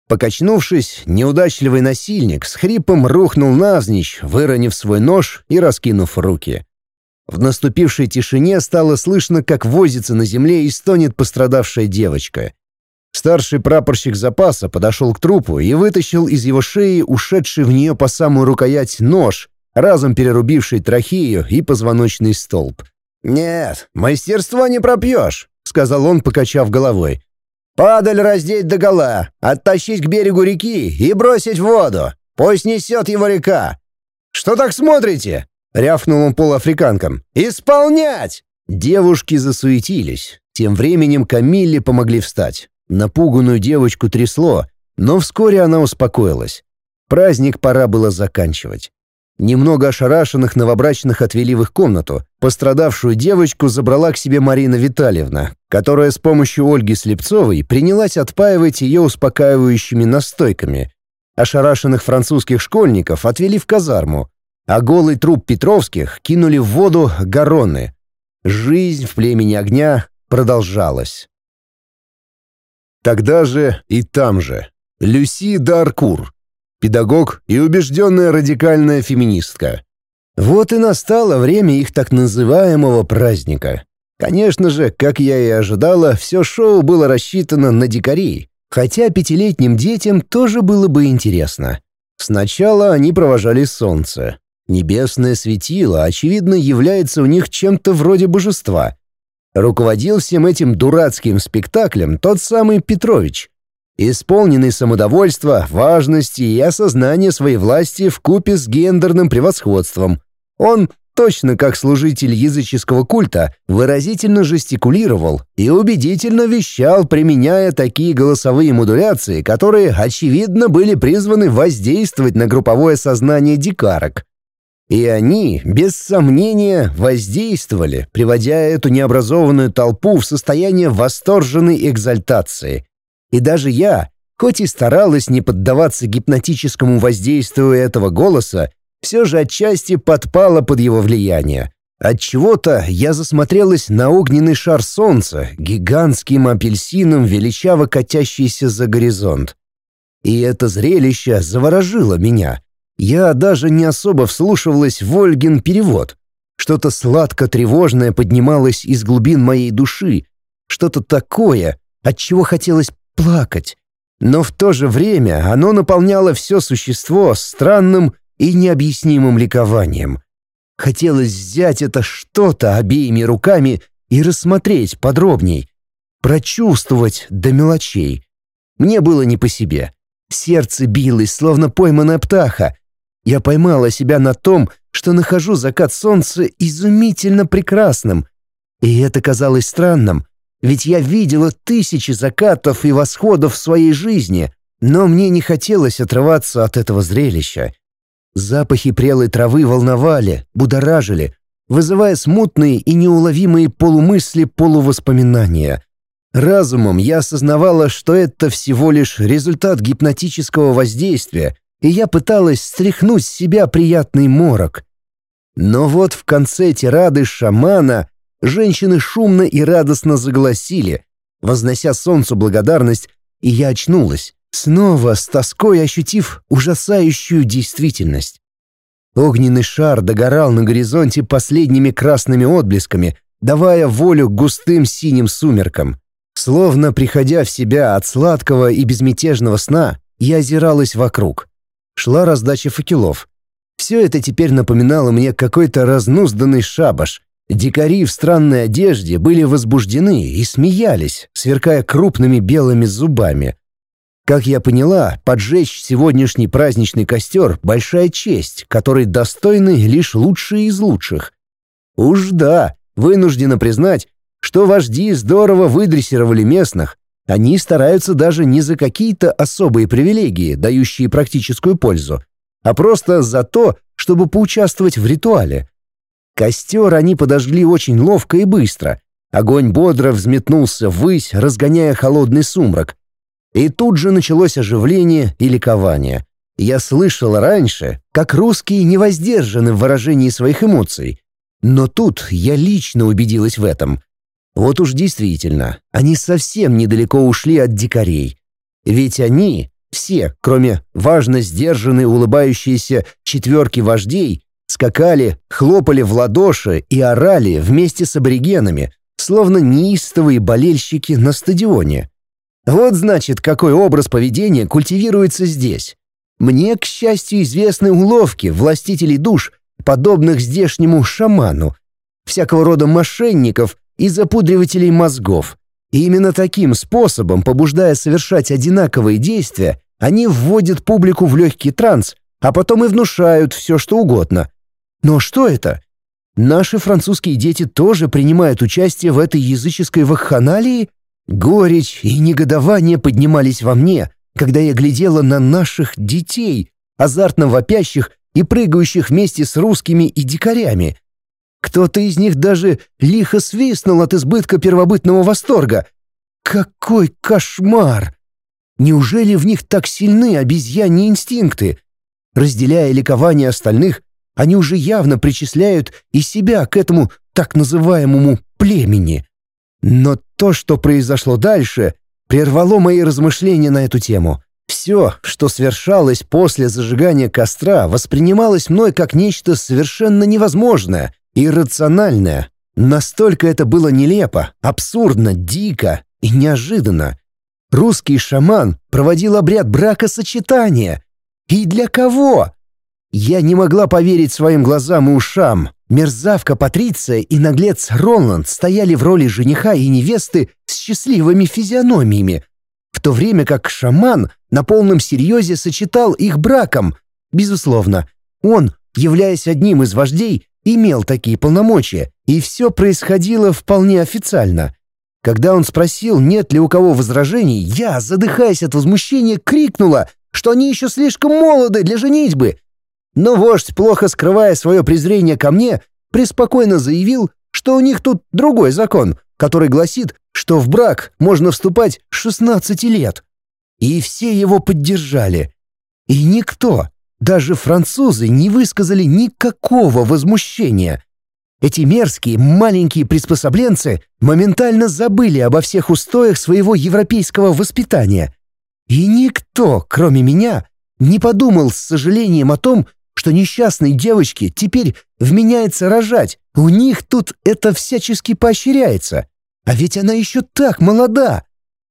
Покачнувшись, неудачливый насильник с хрипом рухнул назничь, выронив свой нож и раскинув руки. В наступившей тишине стало слышно, как возится на земле и стонет пострадавшая девочка. Старший прапорщик запаса подошел к трупу и вытащил из его шеи ушедший в нее по самую рукоять нож, разом перерубивший трахею и позвоночный столб. «Нет, мастерство не пропьешь», — сказал он, покачав головой. «Падаль раздеть догола, оттащить к берегу реки и бросить в воду. Пусть несет его река. Что так смотрите? Рявкнул он полуафриканкам. «Исполнять!» Девушки засуетились. Тем временем Камилле помогли встать. Напуганную девочку трясло, но вскоре она успокоилась. Праздник пора было заканчивать. Немного ошарашенных новобрачных отвели в их комнату. Пострадавшую девочку забрала к себе Марина Витальевна, которая с помощью Ольги Слепцовой принялась отпаивать ее успокаивающими настойками. Ошарашенных французских школьников отвели в казарму а голый труп Петровских кинули в воду гороны. Жизнь в племени огня продолжалась. Тогда же и там же. Люси Даркур, педагог и убежденная радикальная феминистка. Вот и настало время их так называемого праздника. Конечно же, как я и ожидала, все шоу было рассчитано на дикарей, хотя пятилетним детям тоже было бы интересно. Сначала они провожали солнце, Небесное светило, очевидно, является у них чем-то вроде божества. Руководил всем этим дурацким спектаклем тот самый Петрович, исполненный самодовольства, важности и осознания своей власти в купе с гендерным превосходством. Он, точно как служитель языческого культа, выразительно жестикулировал и убедительно вещал, применяя такие голосовые модуляции, которые, очевидно, были призваны воздействовать на групповое сознание дикарок. И они, без сомнения, воздействовали, приводя эту необразованную толпу в состояние восторженной экзальтации. И даже я, хоть и старалась не поддаваться гипнотическому воздействию этого голоса, все же отчасти подпала под его влияние. От чего то я засмотрелась на огненный шар солнца, гигантским апельсином, величаво катящийся за горизонт. И это зрелище заворожило меня — я даже не особо вслушивалась в Ольгин перевод. Что-то сладко-тревожное поднималось из глубин моей души. Что-то такое, от чего хотелось плакать. Но в то же время оно наполняло все существо странным и необъяснимым ликованием. Хотелось взять это что-то обеими руками и рассмотреть подробней, прочувствовать до мелочей. Мне было не по себе. Сердце билось, словно пойманная птаха, я поймала себя на том, что нахожу закат солнца изумительно прекрасным. И это казалось странным, ведь я видела тысячи закатов и восходов в своей жизни, но мне не хотелось отрываться от этого зрелища. Запахи прелой травы волновали, будоражили, вызывая смутные и неуловимые полумысли полувоспоминания. Разумом я осознавала, что это всего лишь результат гипнотического воздействия — и я пыталась стряхнуть с себя приятный морок. Но вот в конце тирады шамана женщины шумно и радостно заголосили, вознося солнцу благодарность, и я очнулась, снова с тоской ощутив ужасающую действительность. Огненный шар догорал на горизонте последними красными отблесками, давая волю густым синим сумеркам. Словно приходя в себя от сладкого и безмятежного сна, я озиралась вокруг шла раздача факелов. Все это теперь напоминало мне какой-то разнузданный шабаш. Дикари в странной одежде были возбуждены и смеялись, сверкая крупными белыми зубами. Как я поняла, поджечь сегодняшний праздничный костер — большая честь, которой достойны лишь лучшие из лучших. Уж да, вынуждена признать, что вожди здорово выдрессировали местных, они стараются даже не за какие-то особые привилегии, дающие практическую пользу, а просто за то, чтобы поучаствовать в ритуале. Костер они подожгли очень ловко и быстро. Огонь бодро взметнулся ввысь, разгоняя холодный сумрак. И тут же началось оживление и ликование. Я слышал раньше, как русские не воздержаны в выражении своих эмоций. Но тут я лично убедилась в этом — вот уж действительно, они совсем недалеко ушли от дикарей. Ведь они, все, кроме важно сдержанной улыбающейся четверки вождей, скакали, хлопали в ладоши и орали вместе с аборигенами, словно неистовые болельщики на стадионе. Вот значит, какой образ поведения культивируется здесь. Мне, к счастью, известны уловки властителей душ, подобных здешнему шаману, всякого рода мошенников, и запудривателей мозгов. И именно таким способом, побуждая совершать одинаковые действия, они вводят публику в легкий транс, а потом и внушают все, что угодно. Но что это? Наши французские дети тоже принимают участие в этой языческой вакханалии? Горечь и негодование поднимались во мне, когда я глядела на наших детей, азартно вопящих и прыгающих вместе с русскими и дикарями, кто-то из них даже лихо свистнул от избытка первобытного восторга. Какой кошмар! Неужели в них так сильны обезьяньи инстинкты? Разделяя ликование остальных, они уже явно причисляют и себя к этому так называемому племени. Но то, что произошло дальше, прервало мои размышления на эту тему. Все, что свершалось после зажигания костра, воспринималось мной как нечто совершенно невозможное, иррациональное. Настолько это было нелепо, абсурдно, дико и неожиданно. Русский шаман проводил обряд бракосочетания. И для кого? Я не могла поверить своим глазам и ушам. Мерзавка Патриция и наглец Роланд стояли в роли жениха и невесты с счастливыми физиономиями, в то время как шаман на полном серьезе сочетал их браком. Безусловно, он, являясь одним из вождей, имел такие полномочия, и все происходило вполне официально. Когда он спросил, нет ли у кого возражений, я, задыхаясь от возмущения, крикнула, что они еще слишком молоды для женитьбы. Но вождь, плохо скрывая свое презрение ко мне, преспокойно заявил, что у них тут другой закон, который гласит, что в брак можно вступать с 16 лет. И все его поддержали. И никто, даже французы не высказали никакого возмущения. Эти мерзкие маленькие приспособленцы моментально забыли обо всех устоях своего европейского воспитания. И никто, кроме меня, не подумал с сожалением о том, что несчастной девочке теперь вменяется рожать. У них тут это всячески поощряется. А ведь она еще так молода.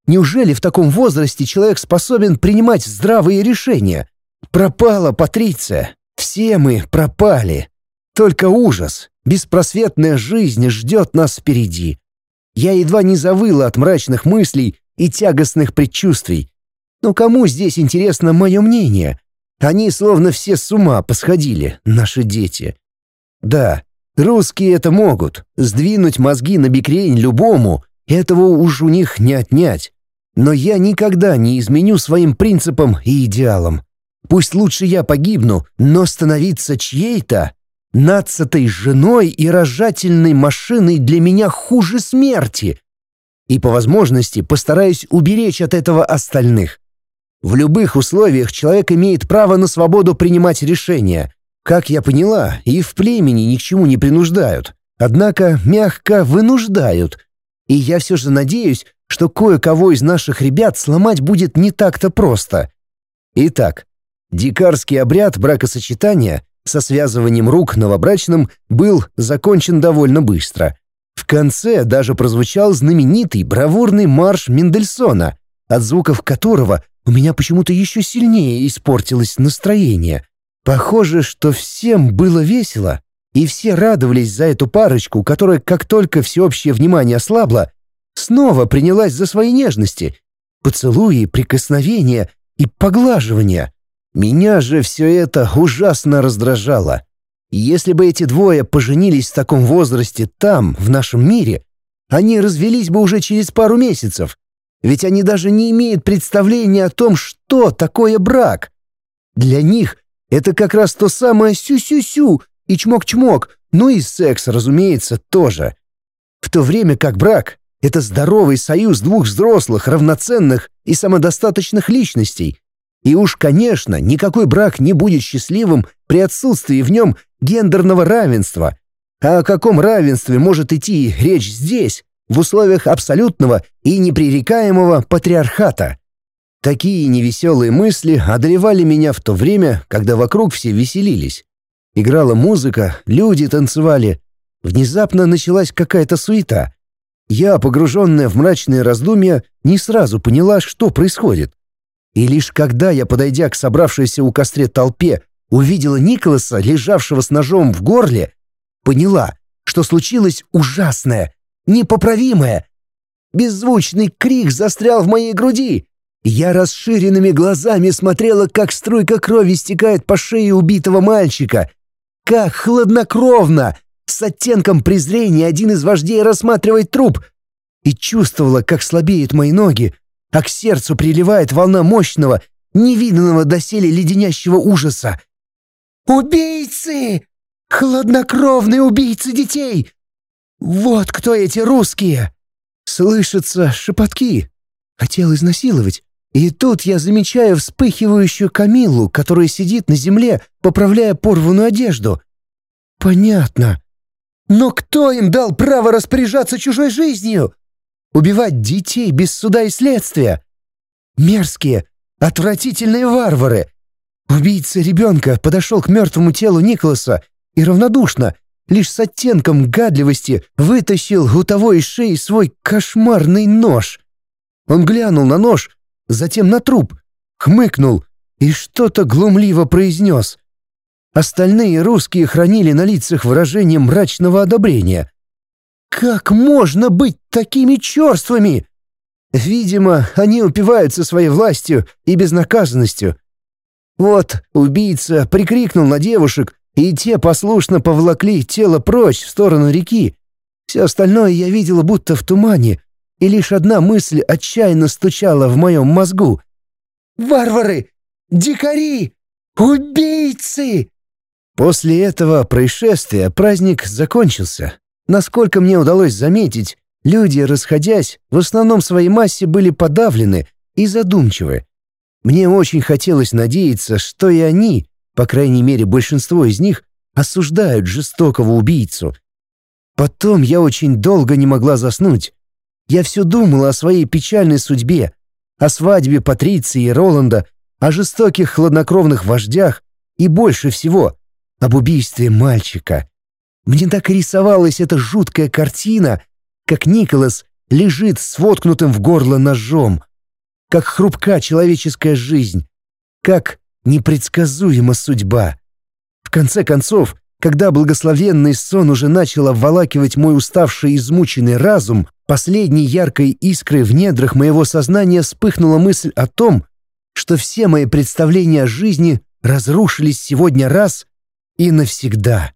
Неужели в таком возрасте человек способен принимать здравые решения? Пропала Патриция. Все мы пропали. Только ужас, беспросветная жизнь ждет нас впереди. Я едва не завыла от мрачных мыслей и тягостных предчувствий. Но кому здесь интересно мое мнение? Они словно все с ума посходили, наши дети. Да, русские это могут. Сдвинуть мозги на бекрень любому, этого уж у них не отнять. Но я никогда не изменю своим принципам и идеалам. Пусть лучше я погибну, но становиться чьей-то, нацатой женой и рожательной машиной для меня хуже смерти. И по возможности постараюсь уберечь от этого остальных. В любых условиях человек имеет право на свободу принимать решения. Как я поняла, и в племени ни к чему не принуждают. Однако мягко вынуждают. И я все же надеюсь, что кое-кого из наших ребят сломать будет не так-то просто. Итак, Дикарский обряд бракосочетания со связыванием рук новобрачным был закончен довольно быстро. В конце даже прозвучал знаменитый бравурный марш Мендельсона, от звуков которого у меня почему-то еще сильнее испортилось настроение. Похоже, что всем было весело, и все радовались за эту парочку, которая, как только всеобщее внимание ослабло, снова принялась за свои нежности, поцелуи, прикосновения и поглаживания — меня же все это ужасно раздражало. Если бы эти двое поженились в таком возрасте там, в нашем мире, они развелись бы уже через пару месяцев. Ведь они даже не имеют представления о том, что такое брак. Для них это как раз то самое сю-сю-сю и чмок-чмок, ну и секс, разумеется, тоже. В то время как брак — это здоровый союз двух взрослых, равноценных и самодостаточных личностей, и уж, конечно, никакой брак не будет счастливым при отсутствии в нем гендерного равенства. А о каком равенстве может идти речь здесь, в условиях абсолютного и непререкаемого патриархата? Такие невеселые мысли одолевали меня в то время, когда вокруг все веселились. Играла музыка, люди танцевали. Внезапно началась какая-то суета. Я, погруженная в мрачные раздумья, не сразу поняла, что происходит. И лишь когда я, подойдя к собравшейся у костре толпе, увидела Николаса, лежавшего с ножом в горле, поняла, что случилось ужасное, непоправимое. Беззвучный крик застрял в моей груди. Я расширенными глазами смотрела, как струйка крови стекает по шее убитого мальчика. Как хладнокровно, с оттенком презрения один из вождей рассматривает труп. И чувствовала, как слабеют мои ноги, а к сердцу приливает волна мощного, невиданного доселе леденящего ужаса. «Убийцы! Хладнокровные убийцы детей! Вот кто эти русские!» Слышатся шепотки. А Хотел изнасиловать. И тут я замечаю вспыхивающую Камилу, которая сидит на земле, поправляя порванную одежду. «Понятно. Но кто им дал право распоряжаться чужой жизнью?» убивать детей без суда и следствия. Мерзкие, отвратительные варвары. Убийца ребенка подошел к мертвому телу Николаса и равнодушно, лишь с оттенком гадливости, вытащил у того из шеи свой кошмарный нож. Он глянул на нож, затем на труп, хмыкнул и что-то глумливо произнес. Остальные русские хранили на лицах выражение мрачного одобрения — как можно быть такими черствами? Видимо, они упиваются своей властью и безнаказанностью. Вот убийца прикрикнул на девушек, и те послушно повлакли тело прочь в сторону реки. Все остальное я видела будто в тумане, и лишь одна мысль отчаянно стучала в моем мозгу. «Варвары! Дикари! Убийцы!» После этого происшествия праздник закончился. Насколько мне удалось заметить, люди, расходясь, в основном своей массе были подавлены и задумчивы. Мне очень хотелось надеяться, что и они, по крайней мере большинство из них, осуждают жестокого убийцу. Потом я очень долго не могла заснуть. Я все думала о своей печальной судьбе, о свадьбе Патриции и Роланда, о жестоких хладнокровных вождях и больше всего об убийстве мальчика. Мне так и рисовалась эта жуткая картина, как Николас лежит с воткнутым в горло ножом, как хрупка человеческая жизнь, как непредсказуема судьба. В конце концов, когда благословенный сон уже начал обволакивать мой уставший и измученный разум, последней яркой искрой в недрах моего сознания вспыхнула мысль о том, что все мои представления о жизни разрушились сегодня раз и навсегда.